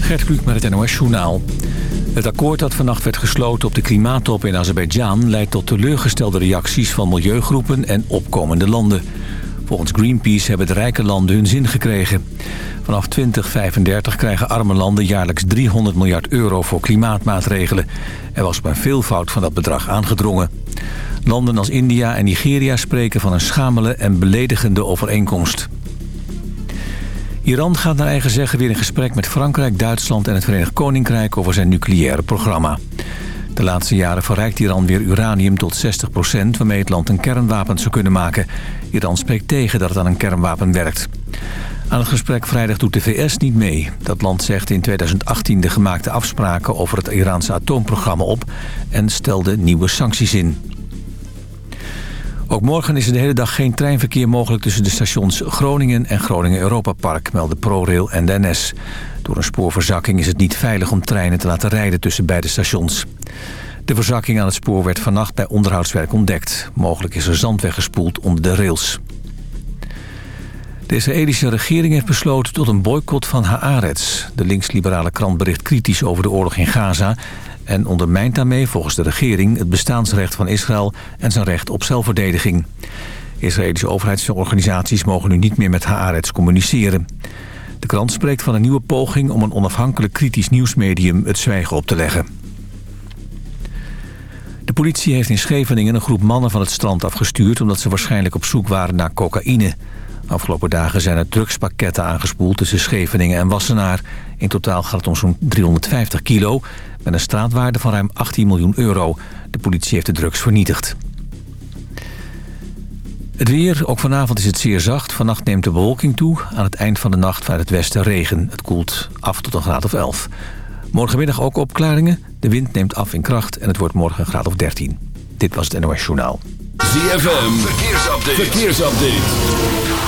Gert Kluk met het NOS Journaal. Het akkoord dat vannacht werd gesloten op de klimaattop in Azerbeidzjan... leidt tot teleurgestelde reacties van milieugroepen en opkomende landen. Volgens Greenpeace hebben de rijke landen hun zin gekregen. Vanaf 2035 krijgen arme landen jaarlijks 300 miljard euro voor klimaatmaatregelen. Er was maar veelvoud van dat bedrag aangedrongen. Landen als India en Nigeria spreken van een schamele en beledigende overeenkomst. Iran gaat naar eigen zeggen weer in gesprek met Frankrijk, Duitsland en het Verenigd Koninkrijk over zijn nucleaire programma. De laatste jaren verrijkt Iran weer uranium tot 60% waarmee het land een kernwapen zou kunnen maken. Iran spreekt tegen dat het aan een kernwapen werkt. Aan het gesprek vrijdag doet de VS niet mee. Dat land zegt in 2018 de gemaakte afspraken over het Iraanse atoomprogramma op... en stelde nieuwe sancties in. Ook morgen is er de hele dag geen treinverkeer mogelijk tussen de stations Groningen en Groningen Europa Park, melden ProRail en de NS. Door een spoorverzakking is het niet veilig om treinen te laten rijden tussen beide stations. De verzakking aan het spoor werd vannacht bij onderhoudswerk ontdekt. Mogelijk is er zand weggespoeld onder de rails. De Israëlische regering heeft besloten tot een boycott van Haaretz. De linksliberale krant bericht kritisch over de oorlog in Gaza... en ondermijnt daarmee volgens de regering het bestaansrecht van Israël... en zijn recht op zelfverdediging. Israëlische overheidsorganisaties mogen nu niet meer met Haaretz communiceren. De krant spreekt van een nieuwe poging om een onafhankelijk kritisch nieuwsmedium het zwijgen op te leggen. De politie heeft in Scheveningen een groep mannen van het strand afgestuurd... omdat ze waarschijnlijk op zoek waren naar cocaïne. Afgelopen dagen zijn er drugspakketten aangespoeld tussen Scheveningen en Wassenaar. In totaal gaat het om zo'n 350 kilo met een straatwaarde van ruim 18 miljoen euro. De politie heeft de drugs vernietigd. Het weer, ook vanavond is het zeer zacht. Vannacht neemt de bewolking toe. Aan het eind van de nacht vanuit het westen regen. Het koelt af tot een graad of 11. Morgenmiddag ook opklaringen. De wind neemt af in kracht en het wordt morgen een graad of 13. Dit was het NOS Journaal. ZFM, verkeersupdate. verkeersupdate.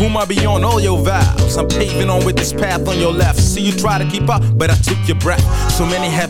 Whom I be on all your vows. I'm paving on with this path on your left. See you try to keep up, but I took your breath. So many have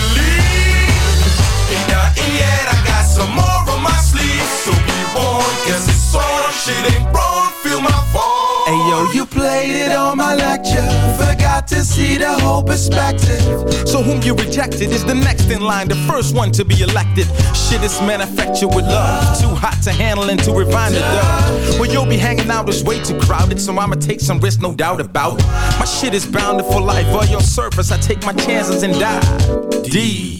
Nothing yet, I got some more on my sleeve So be warned, cause it's on Shit ain't wrong, feel my fall Hey yo, you played it on my lecture. Forgot to see the whole perspective. So whom you rejected is the next in line, the first one to be elected. Shit is manufactured with love, too hot to handle and too refine the dough. Where you'll be hanging out is way too crowded, so I'ma take some risks, no doubt about. My shit is bounded for life, on your surface I take my chances and die. D.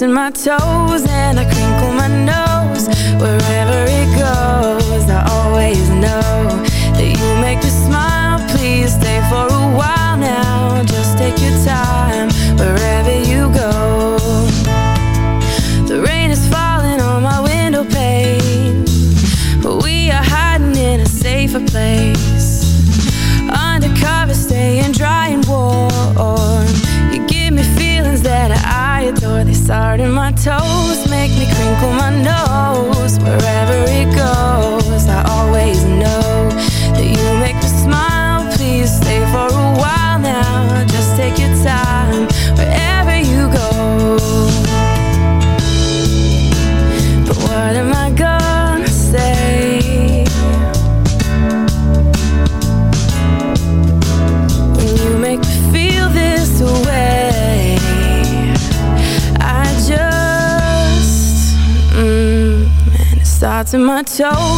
In my toes so